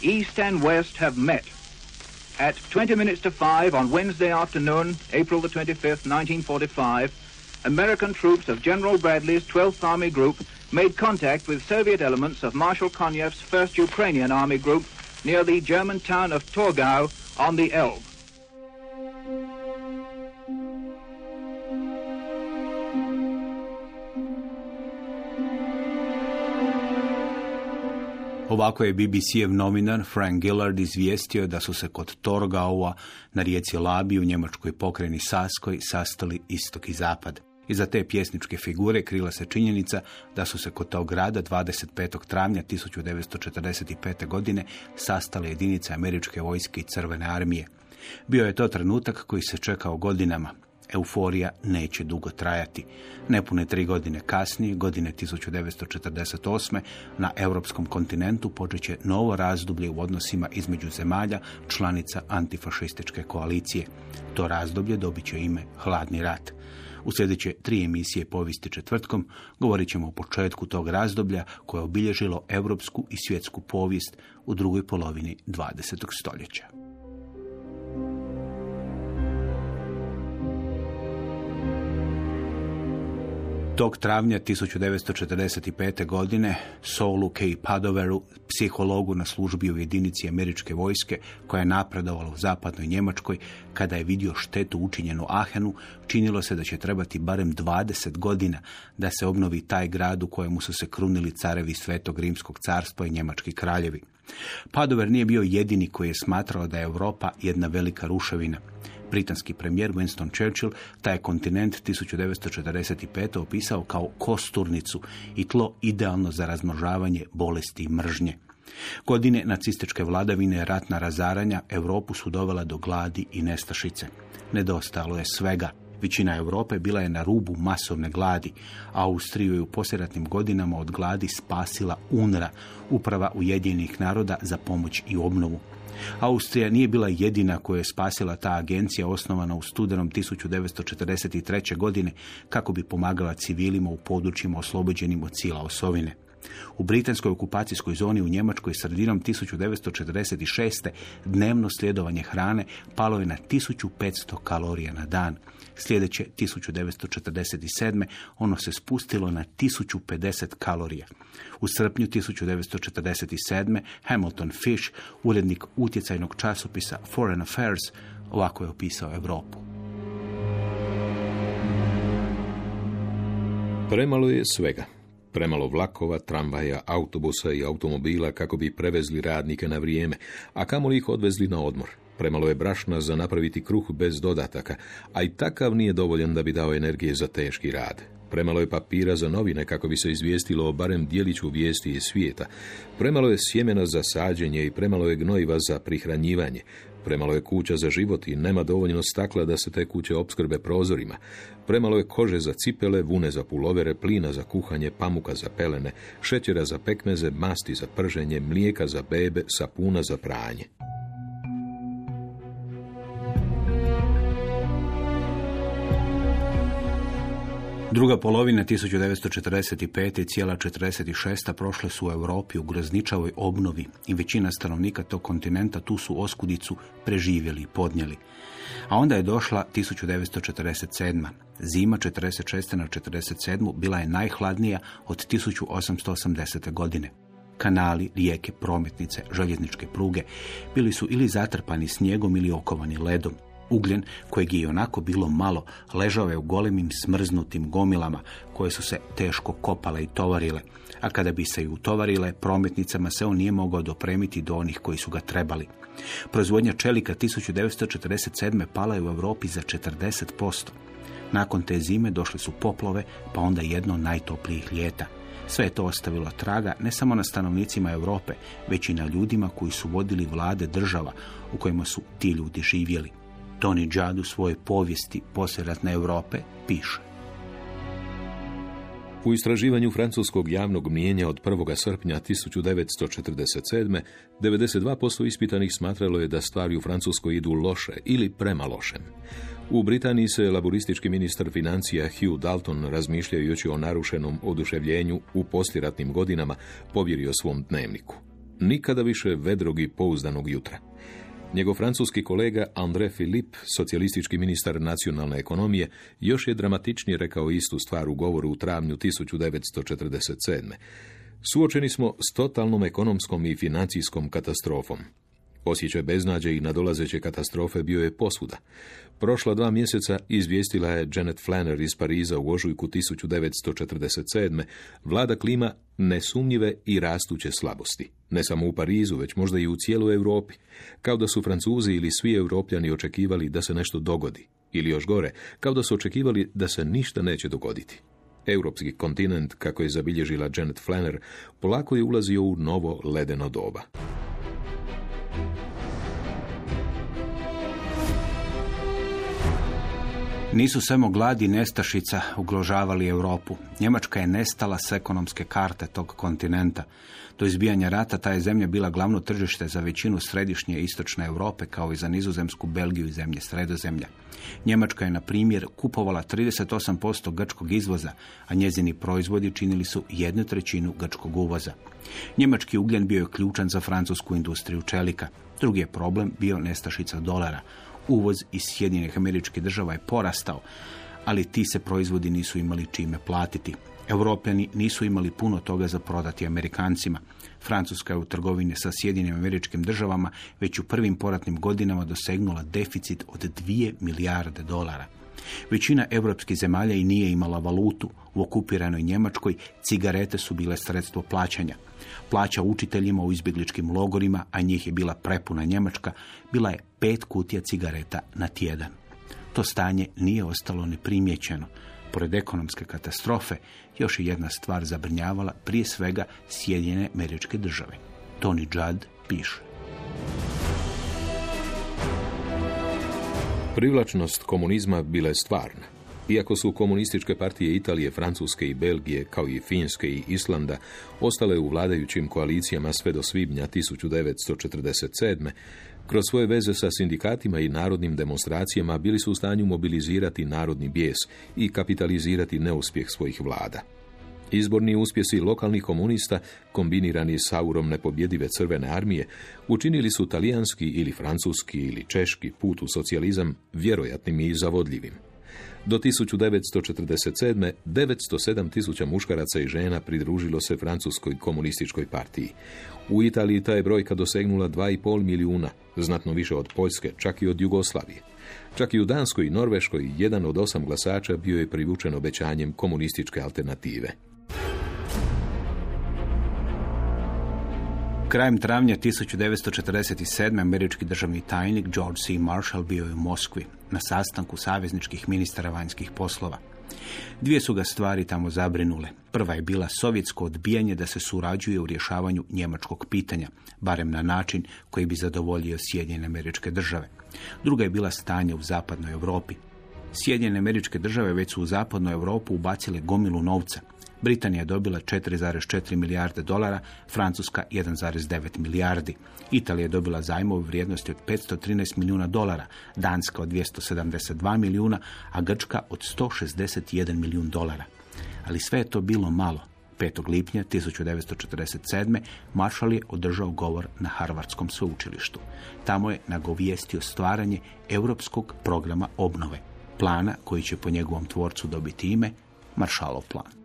East and West have met. At 20 minutes to 5 on Wednesday afternoon, April the 25th, 1945, American troops of General Bradley's 12th Army Group made contact with Soviet elements of Marshal Konyev's 1st Ukrainian Army Group near the German town of Torgau on the Elbe. Ovako je BBC-ev novinar Frank Gillard izvijestio da su se kod Torgaua na rijeci Labi u njemačkoj pokreni Saskoj sastali istok i zapad. Iza te pjesničke figure krila se činjenica da su se kod tog grada 25. travnja 1945. godine sastale jedinice američke vojske i crvene armije. Bio je to trenutak koji se čekao godinama. Euforija neće dugo trajati. Nepune tri godine kasnije, godine 1948. na europskom kontinentu počeće novo razdoblje u odnosima između zemalja članica antifašističke koalicije. To razdoblje dobit će ime Hladni rat. U sljedeće tri emisije povijesti četvrtkom govorit ćemo o početku tog razdoblja koje je obilježilo europsku i svjetsku povijest u drugoj polovini 20. stoljeća. Tog travnja 1945. godine Saulu K. Padoveru, psihologu na službi u jedinici američke vojske koja je napredovala u zapadnoj Njemačkoj, kada je vidio štetu učinjenu Ahenu, činilo se da će trebati barem 20 godina da se obnovi taj grad u kojemu su se krunili carevi Svetog Rimskog carstva i njemački kraljevi. Padover nije bio jedini koji je smatrao da je Europa jedna velika ruševina. Britanski premijer Winston Churchill taj kontinent 1945. opisao kao kosturnicu i tlo idealno za razmnožavanje bolesti i mržnje. Godine nacističke vladavine ratna razaranja Europu su dovela do gladi i nestašice. Nedostalo je svega. Većina Europe bila je na rubu masovne gladi. Austriju je u poslijeratnim godinama od gladi spasila UNRA, uprava Ujedinjenih naroda za pomoć i obnovu. Austrija nije bila jedina koju je spasila ta agencija osnovana u studenom 1943. godine kako bi pomagala civilima u područjima oslobođenim od sila osovine. U britanskoj okupacijskoj zoni u Njemačkoj sredinom 1946. dnevno sljedovanje hrane palo je na 1500 kalorija na dan. Sljedeće 1947. ono se spustilo na 1050 kalorija. U srpnju 1947. Hamilton Fish, urednik utjecajnog časopisa Foreign Affairs, ovako je opisao Europu. Premalo je svega. Premalo vlakova, tramvaja, autobusa i automobila kako bi prevezli radnike na vrijeme, a kamoli ih odvezli na odmor. Premalo je brašna za napraviti kruh bez dodataka, a i takav nije dovoljan da bi dao energije za teški rad. Premalo je papira za novine kako bi se izvijestilo o barem dijeliću vijesti iz svijeta. Premalo je sjemena za sađenje i premalo je gnojiva za prihranjivanje. Premalo je kuća za život i nema dovoljno stakla da se te kuće opskrbe prozorima. Premalo je kože za cipele, vune za pulovere, plina za kuhanje, pamuka za pelene, šećera za pekmeze, masti za prženje, mlijeka za bebe, sapuna za pranje. Druga polovina 1945. i cijela 46. prošle su u Europi u grozničavoj obnovi i većina stanovnika tog kontinenta tu su oskudicu preživjeli i podnijeli. A onda je došla 1947. Zima 46. na 47. bila je najhladnija od 1880. godine. Kanali, rijeke, prometnice, željezničke pruge bili su ili zatrpani snijegom ili okovani ledom. Ugljen, kojeg je i onako bilo malo, ležao je u golemim smrznutim gomilama koje su se teško kopale i tovarile, a kada bi se i utovarile, prometnicama se on nije mogao dopremiti do onih koji su ga trebali. Proizvodnja čelika 1947. pala je u Europi za 40%. Nakon te zime došle su poplove, pa onda jedno najtoplijih ljeta. Sve je to ostavilo traga ne samo na stanovnicima Europe, već i na ljudima koji su vodili vlade država u kojima su ti ljudi živjeli. Tony Judd u svojoj povijesti posljeratne Europe piše. U istraživanju francuskog javnog mijenja od 1. srpnja 1947. 92% ispitanih smatralo je da stvari u Francuskoj idu loše ili prema lošem. U Britaniji se laboristički ministar financija Hugh Dalton, razmišljajući o narušenom oduševljenju u posljeratnim godinama, povjerio svom dnevniku. Nikada više vedrog i pouzdanog jutra. Njegov francuski kolega André Philippe, socijalistički ministar nacionalne ekonomije, još je dramatičnije rekao istu stvar u govoru u travnju 1947. Suočeni smo s totalnom ekonomskom i financijskom katastrofom. Osjećaj beznađe i nadolazeće katastrofe bio je posvuda. Prošla dva mjeseca izvijestila je Janet Flanner iz Pariza u ožujku 1947. vlada klima nesumnjive i rastuće slabosti. Ne samo u Parizu, već možda i u cijeloj Europi. Kao da su Francuzi ili svi europljani očekivali da se nešto dogodi. Ili još gore, kao da su očekivali da se ništa neće dogoditi. Europski kontinent, kako je zabilježila Janet Flanner, polako je ulazio u novo ledeno doba. Nisu samo gladi nestašica ugrožavali Europu. Njemačka je nestala s ekonomske karte tog kontinenta. Do izbijanja rata ta je zemlja bila glavno tržište za većinu središnje i istočne Europe kao i za nizozemsku Belgiju i zemlje sredozemlja. Njemačka je, na primjer, kupovala 38% grčkog izvoza, a njezini proizvodi činili su jednu trećinu grčkog uvoza. Njemački ugljen bio je ključan za francusku industriju čelika. Drugi je problem bio nestašica dolara. Uvoz iz Sjedinjenih američkih država je porastao, ali ti se proizvodi nisu imali čime platiti. Europljani nisu imali puno toga za prodati Amerikancima. Francuska je u trgovini sa Sjedinim američkim državama već u prvim poratnim godinama dosegnula deficit od 2 milijarde dolara. Većina europskih zemalja i nije imala valutu. U okupiranoj Njemačkoj cigarete su bile sredstvo plaćanja. Plaća učiteljima u izbjegličkim logorima, a njih je bila prepuna Njemačka, bila je pet kutija cigareta na tjedan. To stanje nije ostalo neprimjećeno. Pored ekonomske katastrofe, još je jedna stvar zabrinjavala prije svega Sjedinjene američke države. Tony Judd piše. Privlačnost komunizma bila je stvarna. Iako su komunističke partije Italije, Francuske i Belgije, kao i Finske i Islanda, ostale u vladajućim koalicijama sve do svibnja 1947. Kroz svoje veze sa sindikatima i narodnim demonstracijama bili su u stanju mobilizirati narodni bijes i kapitalizirati neuspjeh svojih vlada. Izborni uspjesi lokalnih komunista, kombinirani s aurom nepobjedive crvene armije, učinili su talijanski ili francuski ili češki put u socijalizam vjerojatnim i zavodljivim. Do 1947. 907 tisuća muškaraca i žena pridružilo se Francuskoj komunističkoj partiji. U Italiji ta je brojka dosegnula 2,5 milijuna, znatno više od Poljske, čak i od Jugoslavije. Čak i u Danskoj i Norveškoj jedan od osam glasača bio je privučen obećanjem komunističke alternative. Krajem travnja 1947. američki državni tajnik George C. Marshall bio je u Moskvi na sastanku savezničkih ministara vanjskih poslova. Dvije su ga stvari tamo zabrinule. Prva je bila sovjetsko odbijanje da se surađuje u rješavanju njemačkog pitanja, barem na način koji bi zadovoljio Sjedinjene američke države. Druga je bila stanje u zapadnoj Europi. Sjedinjene američke države već su u zapadnu Europu ubacile gomilu novca. Britanija je dobila 4,4 milijarde dolara, Francuska 1,9 milijardi. Italija je dobila zajmove vrijednosti od 513 milijuna dolara, Danska od 272 milijuna, a Grčka od 161 milijun dolara. Ali sve je to bilo malo. 5. lipnja 1947. Marshall je održao govor na Harvardskom sveučilištu. Tamo je nagovijestio stvaranje europskog programa obnove, plana koji će po njegovom tvorcu dobiti ime Marshallov plan.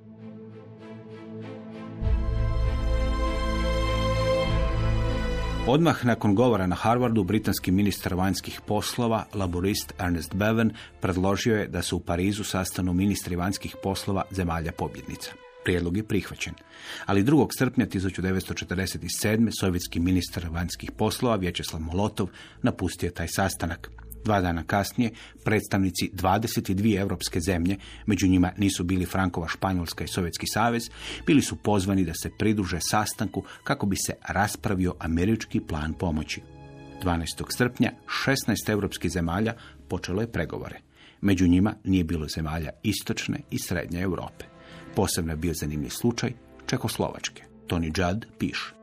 Odmah nakon govora na Harvardu, britanski ministar vanjskih poslova, laborist Ernest Bevan, predložio je da se u Parizu sastanu ministri vanjskih poslova zemalja pobjednica. Prijedlog je prihvaćen. Ali 2. srpnja 1947. sovjetski ministar vanjskih poslova Vječeslav Molotov napustio taj sastanak. Dva dana kasnije predstavnici 22 europske zemlje, među njima nisu bili Frankova Španjolska i Sovjetski savez, bili su pozvani da se pridruže sastanku kako bi se raspravio američki plan pomoći. 12. srpnja 16 europskih zemalja počelo je pregovore. Među njima nije bilo zemalja istočne i srednje Europe. Posebno je bio zanimljiv slučaj Čekoslovačke. Tony Judd piše.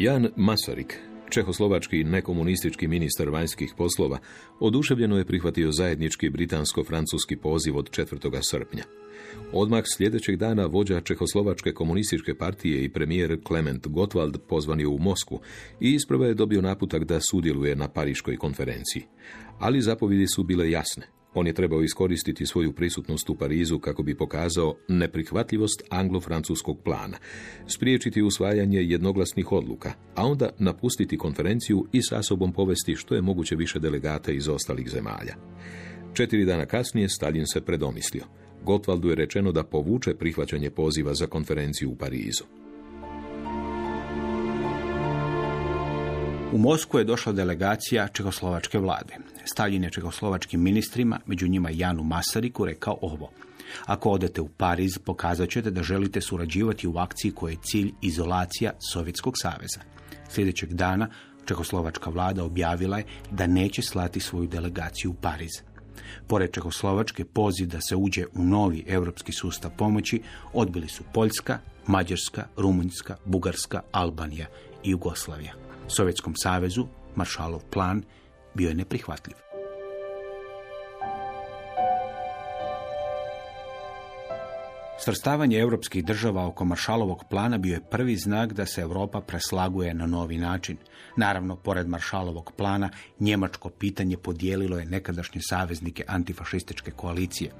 Jan Masarik, čehoslovački nekomunistički ministar vanjskih poslova, oduševljeno je prihvatio zajednički britansko-francuski poziv od 4. srpnja. Odmah sljedećeg dana vođa Čehoslovačke komunističke partije i premijer Klement Gottwald pozvan je u Mosku i isprva je dobio naputak da sudjeluje na Pariškoj konferenciji. Ali zapovjedi su bile jasne. On je trebao iskoristiti svoju prisutnost u Parizu kako bi pokazao neprihvatljivost anglo-francuskog plana, spriječiti usvajanje jednoglasnih odluka, a onda napustiti konferenciju i sa sobom povesti što je moguće više delegata iz ostalih zemalja. Četiri dana kasnije Stalin se predomislio. Gotwaldu je rečeno da povuče prihvaćanje poziva za konferenciju u Parizu. U Moskvu je došla delegacija čekoslovačke vlade. Stalin je čekoslovačkim ministrima, među njima Janu Masariku, rekao ovo. Ako odete u Pariz, pokazat ćete da želite surađivati u akciji koja je cilj izolacija Sovjetskog saveza. Sljedećeg dana Čekoslovačka vlada objavila je da neće slati svoju delegaciju u Pariz. Pored Čekoslovačke poziv da se uđe u novi europski sustav pomoći odbili su Poljska, Mađarska, Rumunjska, Bugarska, Albanija i Jugoslavija. Sovjetskom savezu Maršalov plan bio je neprihvatljiv. Svrstavanje europskih država oko Maršalovog plana bio je prvi znak da se Europa preslaguje na novi način. Naravno, pored Maršalovog plana, njemačko pitanje podijelilo je nekadašnje saveznike antifašističke koalicije.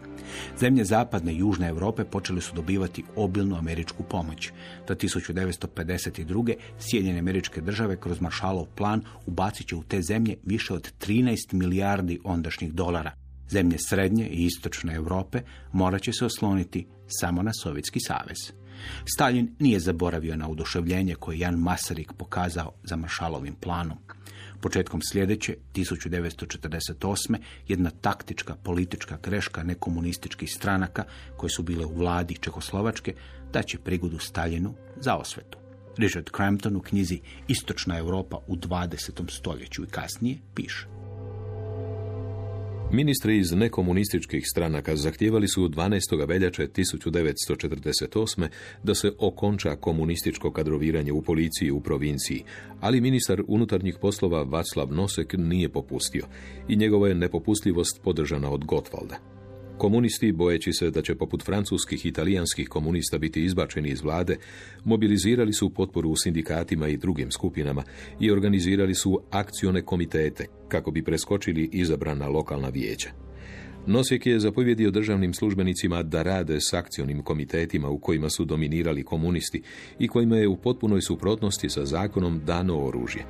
Zemlje zapadne i južne Europe počeli su dobivati obilnu američku pomoć. Do 1952. Sjedinjene američke države kroz Maršalov plan ubacit će u te zemlje više od 13 milijardi ondašnjih dolara. Zemlje srednje i istočne Europe morat će se osloniti samo na Sovjetski savez. Stalin nije zaboravio na oduševljenje koje Jan Masarik pokazao za Maršalovim planom. Početkom sljedeće, 1948. jedna taktička politička greška nekomunističkih stranaka koje su bile u vladi Čekoslovačke daće prigodu Staljinu za osvetu. Richard Crampton u knjizi Istočna Europa u 20. stoljeću i kasnije piše. Ministri iz nekomunističkih stranaka zahtijevali su 12. veljače 1948. da se okonča komunističko kadroviranje u policiji u provinciji, ali ministar unutarnjih poslova Vaclav Nosek nije popustio i njegova je nepopustljivost podržana od Gotwalda. Komunisti, bojeći se da će poput francuskih i italijanskih komunista biti izbačeni iz vlade, mobilizirali su potporu u sindikatima i drugim skupinama i organizirali su akcione komitete kako bi preskočili izabrana lokalna vijeća. Nosek je zapovjedio državnim službenicima da rade s akcionim komitetima u kojima su dominirali komunisti i kojima je u potpunoj suprotnosti sa zakonom dano oružje.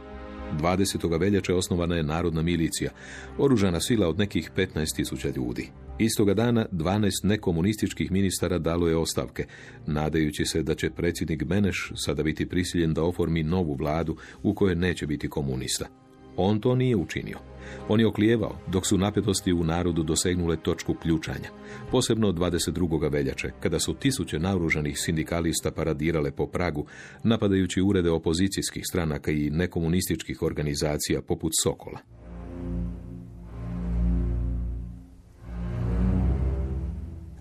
20. veljače osnovana je narodna milicija, oružana sila od nekih 15.000 ljudi. Istoga dana 12 nekomunističkih ministara dalo je ostavke, nadajući se da će predsjednik Beneš sada biti prisiljen da oformi novu vladu u kojoj neće biti komunista. On to nije učinio. On je oklijevao dok su napetosti u narodu dosegnule točku ključanja. Posebno 22. veljače, kada su tisuće naoružanih sindikalista paradirale po Pragu, napadajući urede opozicijskih stranaka i nekomunističkih organizacija poput Sokola.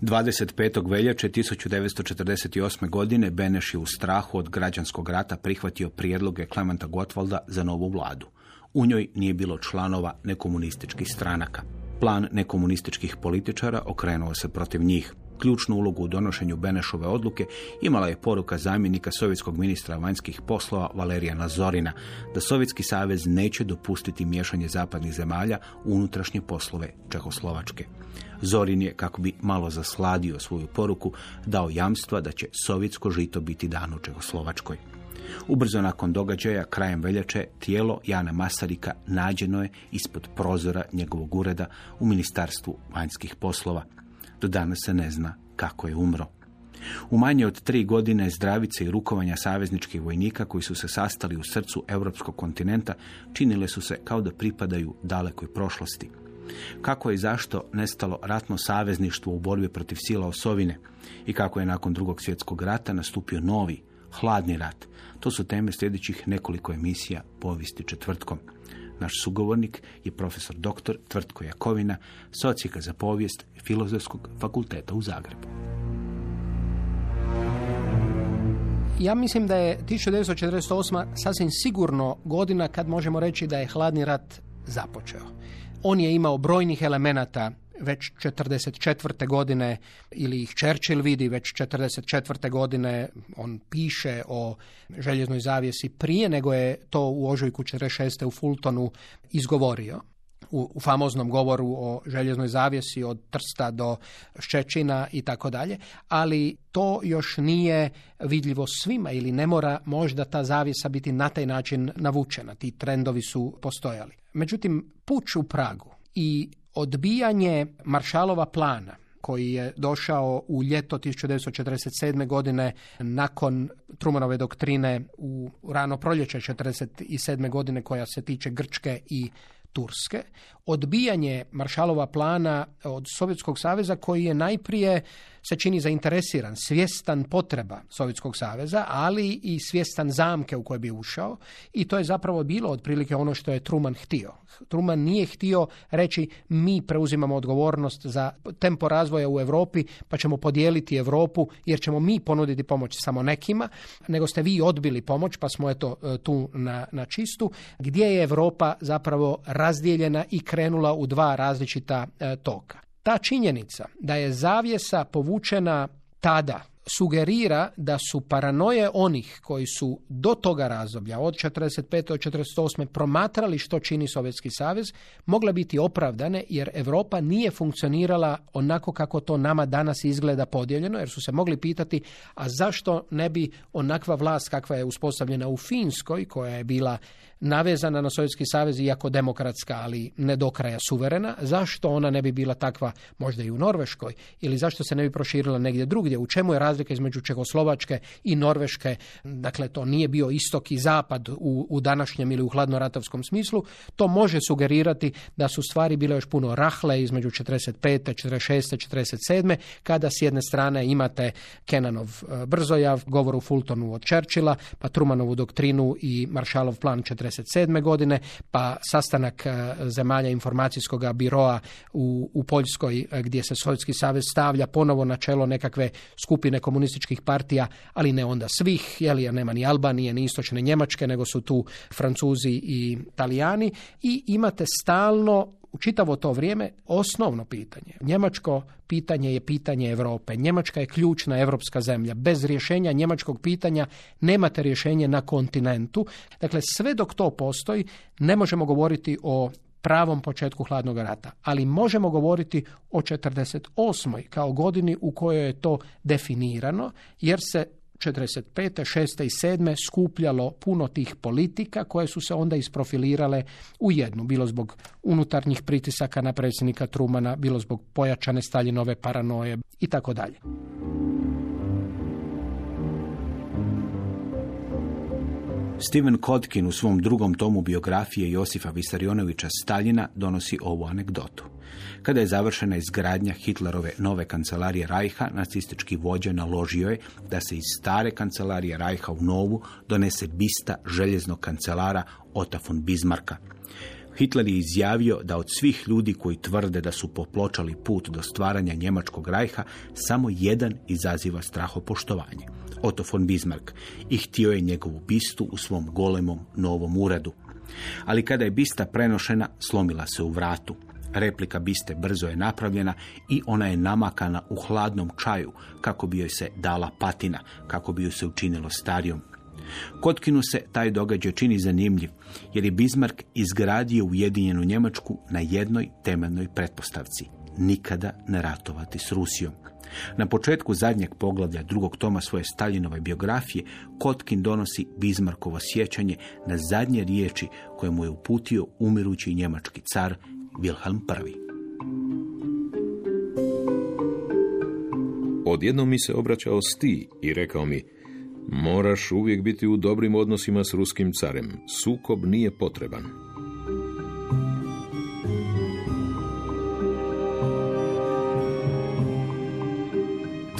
25. veljače 1948. godine Beneš je u strahu od građanskog rata prihvatio prijedloge Klementa Gotwalda za novu vladu. U njoj nije bilo članova nekomunističkih stranaka. Plan nekomunističkih političara okrenuo se protiv njih. Ključnu ulogu u donošenju Benešove odluke imala je poruka zamjenika sovjetskog ministra vanjskih poslova Valerija Nazorina da Sovjetski savez neće dopustiti miješanje zapadnih zemalja u unutrašnje poslove Čehoslovačke. Zorin je, kako bi malo zasladio svoju poruku, dao jamstva da će sovjetsko žito biti dano Čehoslovačkoj. Ubrzo nakon događaja, krajem veljače, tijelo Jana Masarika nađeno je ispod prozora njegovog ureda u Ministarstvu vanjskih poslova. Do danas se ne zna kako je umro. U manje od tri godine zdravice i rukovanja savezničkih vojnika koji su se sastali u srcu europskog kontinenta činile su se kao da pripadaju dalekoj prošlosti. Kako je i zašto nestalo ratno savezništvo u borbi protiv sila osovine i kako je nakon drugog svjetskog rata nastupio novi, hladni rat. To su teme sljedećih nekoliko emisija povijesti četvrtkom. Naš sugovornik je profesor dr. Tvrtko Jakovina, socijaka za povijest Filozofskog fakulteta u Zagrebu. Ja mislim da je 1948. sasvim sigurno godina kad možemo reći da je hladni rat započeo. On je imao brojnih elemenata već 44. godine ili ih Churchill vidi već 44. godine on piše o željeznoj zavjesi prije nego je to u ožujku 46. u Fultonu izgovorio u, u famoznom govoru o željeznoj zavjesi od Trsta do Ščečina i tako dalje, ali to još nije vidljivo svima ili ne mora možda ta zavjesa biti na taj način navučena. Ti trendovi su postojali. Međutim, puć u Pragu i odbijanje Maršalova plana koji je došao u ljeto 1947. godine nakon Trumanove doktrine u rano proljeće 1947. godine koja se tiče Grčke i Turske, odbijanje Maršalova plana od Sovjetskog saveza koji je najprije se čini zainteresiran, svjestan potreba Sovjetskog saveza, ali i svjestan zamke u koje bi ušao i to je zapravo bilo otprilike ono što je Truman htio. Truman nije htio reći mi preuzimamo odgovornost za tempo razvoja u Europi pa ćemo podijeliti Europu jer ćemo mi ponuditi pomoć samo nekima, nego ste vi odbili pomoć pa smo eto e, tu na, na čistu, gdje je Europa zapravo razdijeljena i krenula u dva različita e, toka. Ta činjenica da je zavjesa povučena tada sugerira da su paranoje onih koji su do toga razdoblja, od 45. do 48. promatrali što čini Sovjetski savez, mogle biti opravdane jer Europa nije funkcionirala onako kako to nama danas izgleda podijeljeno, jer su se mogli pitati a zašto ne bi onakva vlast kakva je uspostavljena u Finskoj, koja je bila navezana na Sovjetski savez, iako demokratska, ali ne do kraja suverena, zašto ona ne bi bila takva možda i u Norveškoj ili zašto se ne bi proširila negdje drugdje? U čemu je razlika između Čehoslovačke i Norveške? Dakle, to nije bio istok i zapad u, u današnjem ili u hladnoratovskom smislu. To može sugerirati da su stvari bile još puno rahle između 45. 46. 47. kada s jedne strane imate Kenanov e, Brzojav, govor u Fultonu od Churchilla, pa Trumanovu doktrinu i Maršalov plan 1947. godine, pa sastanak e, zemalja informacijskog biroa u, u Poljskoj e, gdje se Sovjetski savez stavlja ponovo na čelo nekakve skupine komunističkih partija, ali ne onda svih, jeli, jer nema ni Albanije, ni istočne Njemačke, nego su tu Francuzi i Italijani i imate stalno u čitavo to vrijeme osnovno pitanje. Njemačko pitanje je pitanje Europe. Njemačka je ključna europska zemlja. Bez rješenja njemačkog pitanja nemate rješenje na kontinentu. Dakle, sve dok to postoji, ne možemo govoriti o pravom početku hladnog rata, ali možemo govoriti o 48. kao godini u kojoj je to definirano, jer se 45. 6. i 7. skupljalo puno tih politika koje su se onda isprofilirale u jednu, bilo zbog unutarnjih pritisaka na predsjednika Trumana, bilo zbog pojačane Staljinove paranoje i tako dalje. Steven Kotkin u svom drugom tomu biografije Josifa Visarionovića Staljina donosi ovu anegdotu. Kada je završena izgradnja Hitlerove nove kancelarije Rajha, nacistički vođa naložio je da se iz stare kancelarije Rajha u novu donese bista željeznog kancelara Ota von Bismarka. Hitler je izjavio da od svih ljudi koji tvrde da su popločali put do stvaranja njemačkog rajha, samo jedan izaziva strahopoštovanje. Otto von Bismarck i htio je njegovu bistu u svom golemom novom uredu. Ali kada je bista prenošena, slomila se u vratu. Replika biste brzo je napravljena i ona je namakana u hladnom čaju kako bi joj se dala patina, kako bi joj se učinilo starijom. Kotkinu se taj događaj čini zanimljiv, jer je Bismarck izgradio Ujedinjenu Njemačku na jednoj temeljnoj pretpostavci, nikada ne ratovati s Rusijom. Na početku zadnjeg poglavlja drugog toma svoje Staljinove biografije, Kotkin donosi Bizmarkovo sjećanje na zadnje riječi koje mu je uputio umirući njemački car Wilhelm I. Odjednom mi se obraćao sti i rekao mi, moraš uvijek biti u dobrim odnosima s ruskim carem, sukob nije potreban.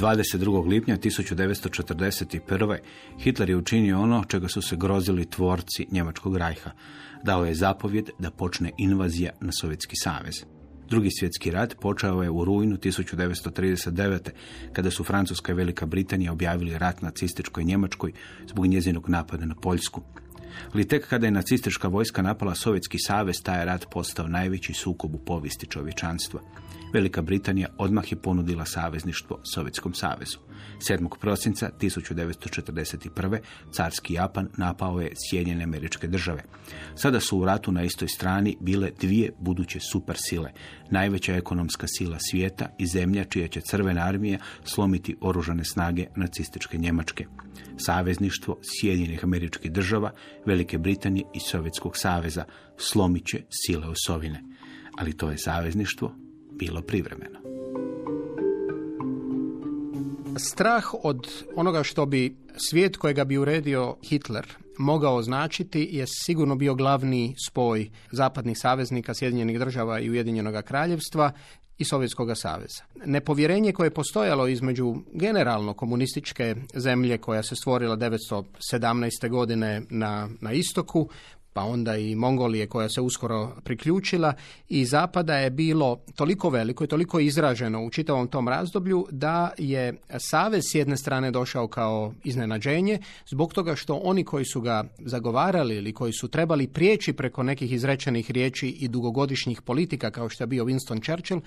22. lipnja 1941. Hitler je učinio ono čega su se grozili tvorci Njemačkog rajha. Dao je zapovjed da počne invazija na Sovjetski savez. Drugi svjetski rat počeo je u rujnu 1939. kada su Francuska i Velika Britanija objavili rat nacističkoj Njemačkoj zbog njezinog napada na Poljsku. Ali tek kada je nacistička vojska napala Sovjetski savez, taj rat postao najveći sukob u povijesti čovječanstva. Velika Britanija odmah je ponudila savezništvo Sovjetskom savezu. 7. prosinca 1941. carski Japan napao je Sjedinjene američke države. Sada su u ratu na istoj strani bile dvije buduće supersile, najveća ekonomska sila svijeta i zemlja čija će crvena armija slomiti oružane snage nacističke Njemačke. Savezništvo Sjedinjenih američkih država, Velike Britanije i Sovjetskog saveza slomit će sile osovine. Ali to je savezništvo bilo privremeno. Strah od onoga što bi svijet kojega bi uredio Hitler mogao značiti je sigurno bio glavni spoj zapadnih saveznika Sjedinjenih država i Ujedinjenog kraljevstva i Sovjetskog saveza. Nepovjerenje koje je postojalo između generalno komunističke zemlje koja se stvorila 1917. godine na, na istoku pa onda i Mongolije koja se uskoro priključila i zapada je bilo toliko veliko i toliko izraženo u čitavom tom razdoblju da je savez s jedne strane došao kao iznenađenje zbog toga što oni koji su ga zagovarali ili koji su trebali prijeći preko nekih izrečenih riječi i dugogodišnjih politika kao što je bio Winston Churchill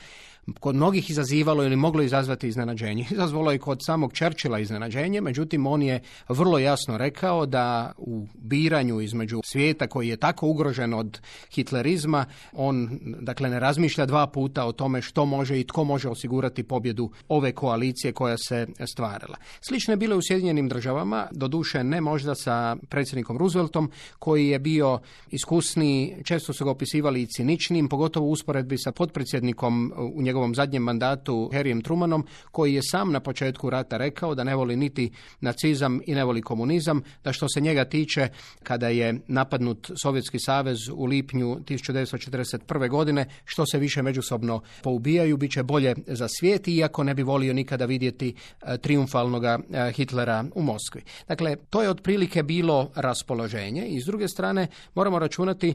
kod mnogih izazivalo ili moglo izazvati iznenađenje. Izazvalo je kod samog Churchilla iznenađenje, međutim on je vrlo jasno rekao da u biranju između svijeta koji je tako ugrožen od hitlerizma, on dakle ne razmišlja dva puta o tome što može i tko može osigurati pobjedu ove koalicije koja se stvarala. Slično je bilo u Sjedinjenim državama, doduše ne možda sa predsjednikom Rooseveltom koji je bio iskusniji, često su ga opisivali i ciničnim, pogotovo u usporedbi sa potpredsjednikom u njegovom zadnjem mandatu Herijem Trumanom, koji je sam na početku rata rekao da ne voli niti nacizam i ne voli komunizam, da što se njega tiče kada je napadnut Sovjetski savez u lipnju 1941. godine, što se više međusobno poubijaju, bit će bolje za svijet, iako ne bi volio nikada vidjeti e, triumfalnog e, Hitlera u Moskvi. Dakle, to je otprilike bilo raspoloženje i s druge strane moramo računati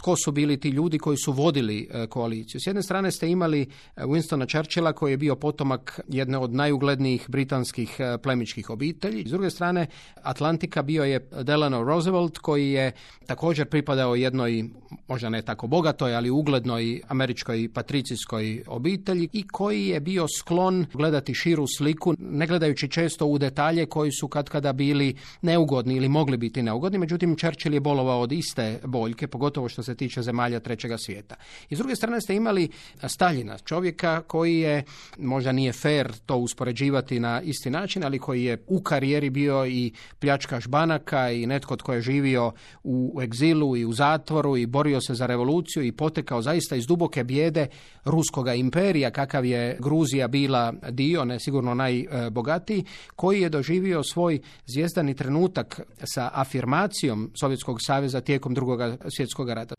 tko su bili ti ljudi koji su vodili e, koaliciju. S jedne strane ste imali e, Winstona Churchilla koji je bio potomak jedne od najuglednijih britanskih e, plemičkih obitelji. S druge strane Atlantika bio je Delano Roosevelt koji je također pripadao jednoj, možda ne tako bogatoj, ali uglednoj američkoj patricijskoj obitelji i koji je bio sklon gledati širu sliku, ne gledajući često u detalje koji su katkada bili neugodni ili mogli biti neugodni. Međutim, Churchill je bolovao od iste boljke, pogotovo što se tiče zemalja trećega svijeta. I s druge strane ste imali Staljina, čovjeka koji je, možda nije fair to uspoređivati na isti način, ali koji je u karijeri bio i pljačkaš banaka i netko tko je živio u egzilu i u zatvoru i borio se za revoluciju i potekao zaista iz duboke bijede ruskoga imperija, kakav je Gruzija bila dio, ne sigurno najbogatiji, koji je doživio svoj zvijezdani trenutak sa afirmacijom Sovjetskog saveza tijekom drugog svjetskog rata.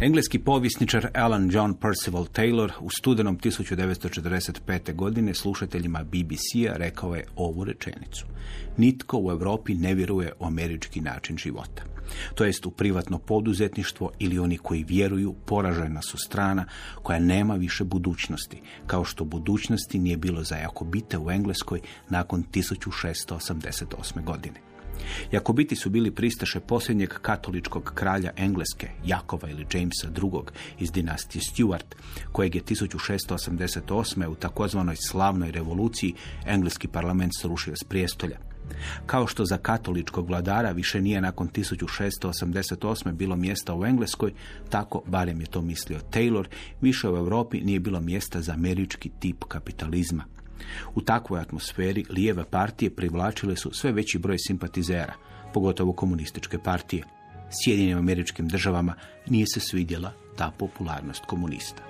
Engleski povjesničar Alan John Percival Taylor u studenom 1945. godine slušateljima BBC-a rekao je ovu rečenicu. Nitko u Europi ne vjeruje u američki način života. To jest u privatno poduzetništvo ili oni koji vjeruju poražena su strana koja nema više budućnosti, kao što budućnosti nije bilo za Jakobite u Engleskoj nakon 1688. godine. Jakobiti su bili pristaše posljednjeg katoličkog kralja Engleske, Jakova ili Jamesa II. iz dinastije Stuart, kojeg je 1688. u takozvanoj slavnoj revoluciji engleski parlament srušio s prijestolja. Kao što za katoličkog vladara više nije nakon 1688. bilo mjesta u Engleskoj, tako, barem je to mislio Taylor, više u Europi nije bilo mjesta za američki tip kapitalizma. U takvoj atmosferi lijeve partije privlačile su sve veći broj simpatizera, pogotovo komunističke partije. Sjedinjenim američkim državama nije se svidjela ta popularnost komunista.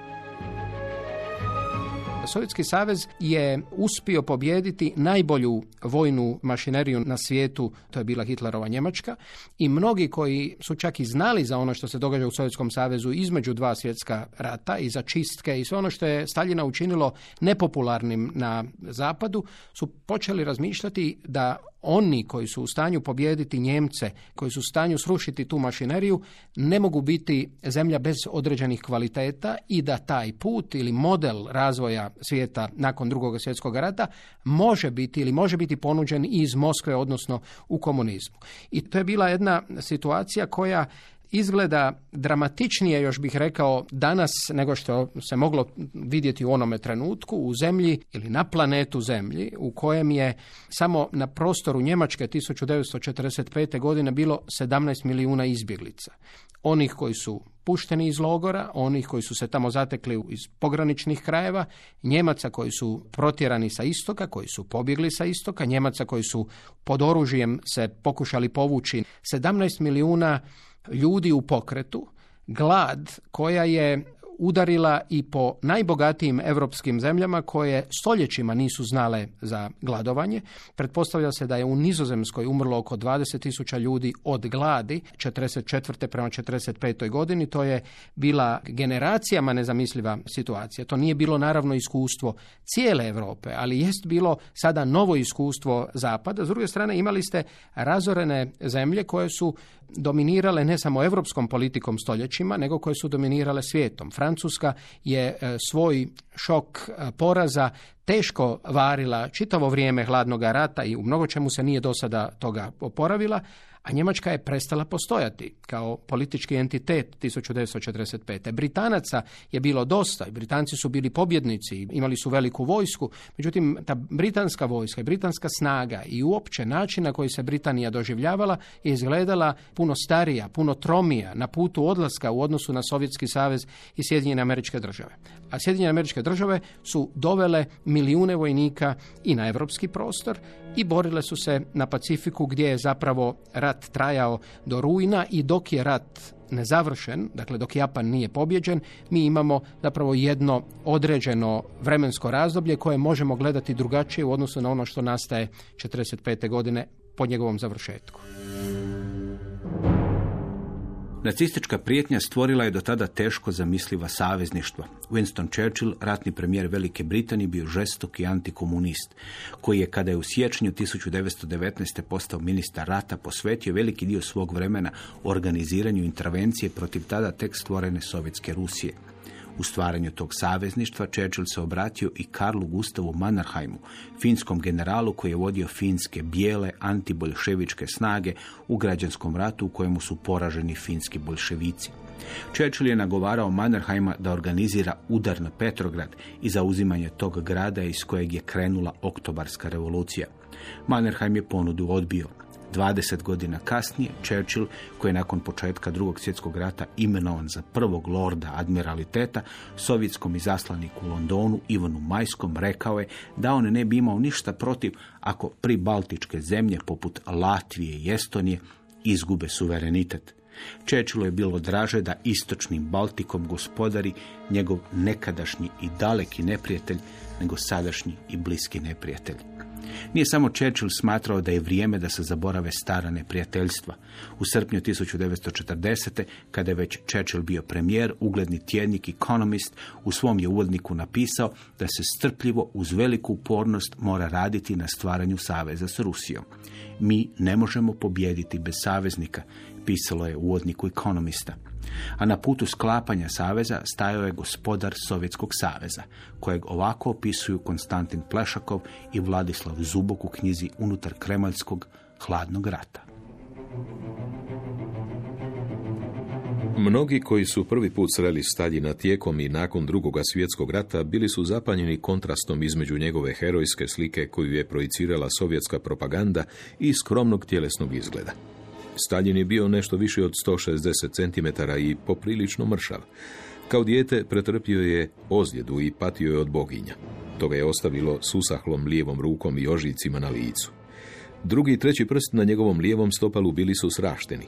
Sovjetski savez je uspio pobijediti najbolju vojnu mašineriju na svijetu, to je bila Hitlerova Njemačka, i mnogi koji su čak i znali za ono što se događa u Sovjetskom savezu između dva svjetska rata i za čistke i sve ono što je Staljina učinilo nepopularnim na zapadu, su počeli razmišljati da oni koji su u stanju pobijediti Njemce, koji su u stanju srušiti tu mašineriju, ne mogu biti zemlja bez određenih kvaliteta i da taj put ili model razvoja svijeta nakon drugog svjetskog rata može biti ili može biti ponuđen iz Moskve, odnosno u komunizmu. I to je bila jedna situacija koja izgleda dramatičnije, još bih rekao, danas nego što se moglo vidjeti u onome trenutku u zemlji ili na planetu zemlji u kojem je samo na prostoru Njemačke 1945. godine bilo 17 milijuna izbjeglica. Onih koji su pušteni iz logora, onih koji su se tamo zatekli iz pograničnih krajeva, Njemaca koji su protjerani sa istoka, koji su pobjegli sa istoka, Njemaca koji su pod oružjem se pokušali povući. 17 milijuna ljudi u pokretu, glad koja je udarila i po najbogatijim europskim zemljama koje stoljećima nisu znale za gladovanje. Pretpostavlja se da je u Nizozemskoj umrlo oko 20 tisuća ljudi od gladi 44. prema 45. godini. To je bila generacijama nezamisliva situacija. To nije bilo naravno iskustvo cijele Europe, ali jest bilo sada novo iskustvo Zapada. S druge strane imali ste razorene zemlje koje su dominirale ne samo europskom politikom stoljećima, nego koje su dominirale svijetom. Francuska je e, svoj šok e, poraza teško varila čitavo vrijeme hladnog rata i u mnogo čemu se nije do sada toga oporavila, a Njemačka je prestala postojati kao politički entitet 1945. Britanaca je bilo dosta i Britanci su bili pobjednici, imali su veliku vojsku, međutim ta britanska vojska i britanska snaga i uopće način na koji se Britanija doživljavala je izgledala puno starija, puno tromija na putu odlaska u odnosu na Sovjetski savez i Sjedinjene američke države. A Sjedinjene američke države su dovele milijune vojnika i na europski prostor i borile su se na Pacifiku gdje je zapravo rat trajao do rujna i dok je rat nezavršen, dakle dok Japan nije pobjeđen, mi imamo zapravo jedno određeno vremensko razdoblje koje možemo gledati drugačije u odnosu na ono što nastaje 45. godine po njegovom završetku. Nacistička prijetnja stvorila je do tada teško zamisliva savezništva. Winston Churchill, ratni premijer Velike Britanije, bio žestoki antikomunist, koji je kada je u siječnju 1919. postao ministar rata posvetio veliki dio svog vremena organiziranju intervencije protiv tada tek stvorene sovjetske Rusije. U stvaranju tog savezništva Churchill se obratio i Karlu Gustavu Mannerheimu, finskom generalu koji je vodio finske bijele antibolševičke snage u građanskom ratu u kojemu su poraženi finski bolševici. Churchill je nagovarao Mannerheima da organizira udar na Petrograd i zauzimanje tog grada iz kojeg je krenula oktobarska revolucija. Mannerheim je ponudu odbio. 20 godina kasnije, Churchill, koji je nakon početka drugog svjetskog rata imenovan za prvog lorda admiraliteta, sovjetskom izaslaniku u Londonu, Ivanu Majskom, rekao je da on ne bi imao ništa protiv ako pri Baltičke zemlje poput Latvije i Estonije izgube suverenitet. Churchillu je bilo draže da istočnim Baltikom gospodari njegov nekadašnji i daleki neprijatelj nego sadašnji i bliski neprijatelj. Nije samo Churchill smatrao da je vrijeme da se zaborave stara neprijateljstva. U srpnju 1940. kada je već Churchill bio premijer, ugledni tjednik Economist u svom je uvodniku napisao da se strpljivo uz veliku upornost mora raditi na stvaranju saveza s Rusijom. Mi ne možemo pobijediti bez saveznika, pisalo je uvodniku Economista. A na putu sklapanja saveza stajao je gospodar Sovjetskog saveza, kojeg ovako opisuju Konstantin Plešakov i Vladislav Zubok u knjizi Unutar Kremaljskog hladnog rata. Mnogi koji su prvi put sreli Staljina tijekom i nakon drugoga svjetskog rata bili su zapanjeni kontrastom između njegove herojske slike koju je projicirala sovjetska propaganda i skromnog tjelesnog izgleda. Staljin je bio nešto više od 160 cm i poprilično mršav. Kao dijete pretrpio je ozljedu i patio je od boginja. To ga je ostavilo susahlom lijevom rukom i ožicima na licu. Drugi i treći prst na njegovom lijevom stopalu bili su srašteni.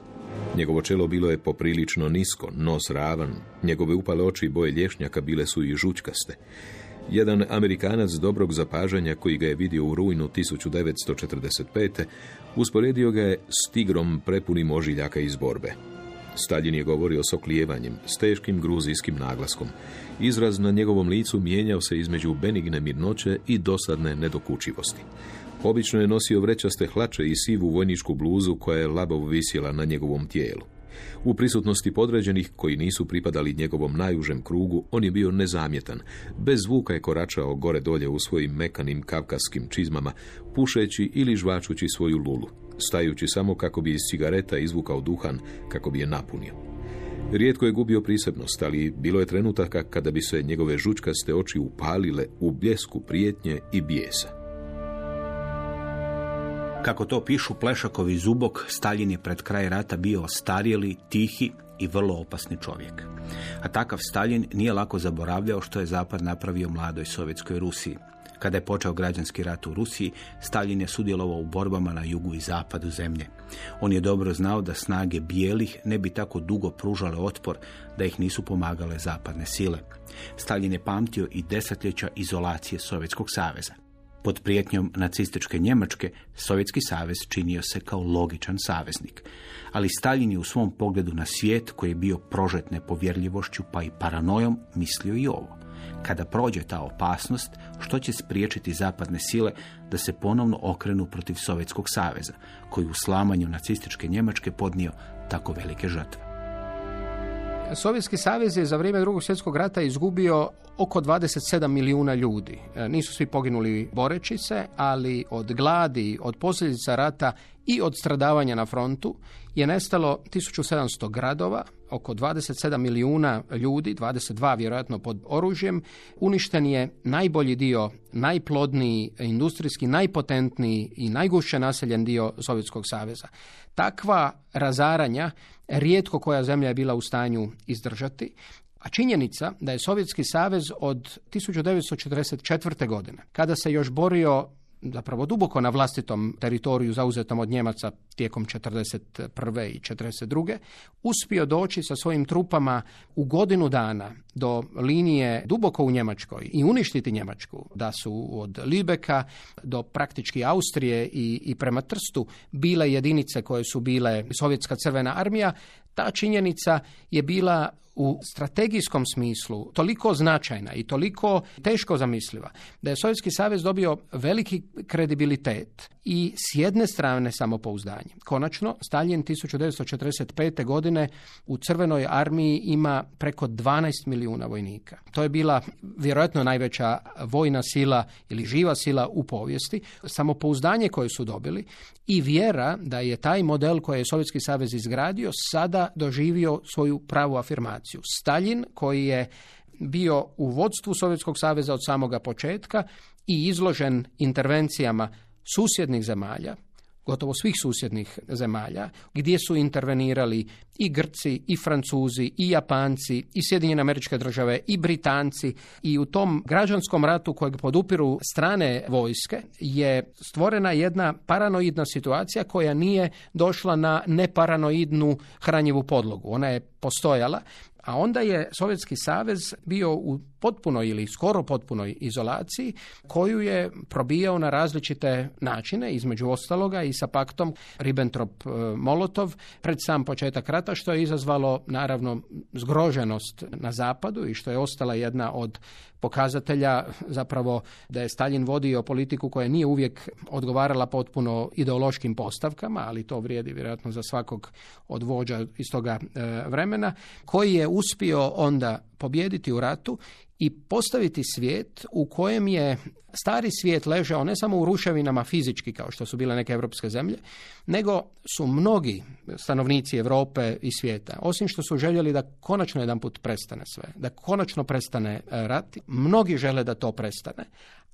Njegovo čelo bilo je poprilično nisko, nos ravan, njegove upale oči boje lješnjaka bile su i žućkaste. Jedan Amerikanac dobrog zapažanja koji ga je vidio u rujnu 1945. usporedio ga je s tigrom prepunim ožiljaka iz borbe. Stalin je govorio s oklijevanjem, s teškim gruzijskim naglaskom. Izraz na njegovom licu mijenjao se između benigne mirnoće i dosadne nedokučivosti. Obično je nosio vrećaste hlače i sivu vojničku bluzu koja je labavo visjela na njegovom tijelu. U prisutnosti podređenih koji nisu pripadali njegovom najužem krugu, on je bio nezamjetan. Bez zvuka je koračao gore dolje u svojim mekanim kavkaskim čizmama, pušeći ili žvačući svoju lulu, stajući samo kako bi iz cigareta izvukao duhan, kako bi je napunio. Rijetko je gubio prisebnost, ali bilo je trenutaka kada bi se njegove žučkaste oči upalile u bljesku prijetnje i bijesa. Kako to pišu Plešakovi zubok, Stalin je pred kraj rata bio ostarjeli, tihi i vrlo opasni čovjek. A takav Stalin nije lako zaboravljao što je Zapad napravio mladoj Sovjetskoj Rusiji. Kada je počeo građanski rat u Rusiji, Stalin je sudjelovao u borbama na jugu i zapadu zemlje. On je dobro znao da snage bijelih ne bi tako dugo pružale otpor da ih nisu pomagale zapadne sile. Stalin je pamtio i desetljeća izolacije Sovjetskog saveza. Pod prijetnjom nacističke Njemačke, Sovjetski savez činio se kao logičan saveznik. Ali Stalin je u svom pogledu na svijet, koji je bio prožet nepovjerljivošću pa i paranojom, mislio i ovo. Kada prođe ta opasnost, što će spriječiti zapadne sile da se ponovno okrenu protiv Sovjetskog saveza, koji u slamanju nacističke Njemačke podnio tako velike žrtve. Sovjetski savez je za vrijeme drugog svjetskog rata izgubio oko 27 milijuna ljudi. E, nisu svi poginuli boreći se, ali od gladi, od posljedica rata i od stradavanja na frontu je nestalo 1700 gradova, oko 27 milijuna ljudi, 22 vjerojatno pod oružjem. Uništen je najbolji dio, najplodniji, industrijski najpotentniji i najgušće naseljen dio Sovjetskog saveza. Takva razaranja rijetko koja zemlja je bila u stanju izdržati. A činjenica da je Sovjetski savez od 1944. godine, kada se još borio zapravo duboko na vlastitom teritoriju zauzetom od Njemaca tijekom 1941. i 1942. uspio doći sa svojim trupama u godinu dana do linije duboko u Njemačkoj i uništiti Njemačku, da su od Libeka do praktički Austrije i, i prema Trstu bile jedinice koje su bile Sovjetska crvena armija, ta činjenica je bila u strategijskom smislu toliko značajna i toliko teško zamisliva da je Sovjetski savez dobio veliki kredibilitet i s jedne strane samopouzdanje. Konačno, Stalin 1945. godine u Crvenoj armiji ima preko 12 milijuna vojnika. To je bila vjerojatno najveća vojna sila ili živa sila u povijesti. Samopouzdanje koje su dobili i vjera da je taj model koji je Sovjetski savez izgradio sada doživio svoju pravu afirmaciju. Stalin koji je bio u vodstvu Sovjetskog saveza od samoga početka i izložen intervencijama susjednih zemalja, gotovo svih susjednih zemalja, gdje su intervenirali i Grci, i Francuzi, i Japanci, i Sjedinjene američke države, i Britanci. I u tom građanskom ratu kojeg podupiru strane vojske je stvorena jedna paranoidna situacija koja nije došla na neparanoidnu hranjivu podlogu. Ona je postojala, a onda je Sovjetski savez bio u potpunoj ili skoro potpunoj izolaciji koju je probijao na različite načine, između ostaloga i sa paktom Ribbentrop-Molotov pred sam početak rata, što je izazvalo naravno zgroženost na zapadu i što je ostala jedna od pokazatelja zapravo da je Stalin vodio politiku koja nije uvijek odgovarala potpuno ideološkim postavkama, ali to vrijedi vjerojatno za svakog od vođa iz toga e, vremena, koji je uspio onda pobijediti u ratu i postaviti svijet u kojem je stari svijet ležao ne samo u ruševinama fizički kao što su bile neke europske zemlje, nego su mnogi stanovnici Europe i svijeta, osim što su željeli da konačno jedanput prestane sve, da konačno prestane e, rat, mnogi žele da to prestane,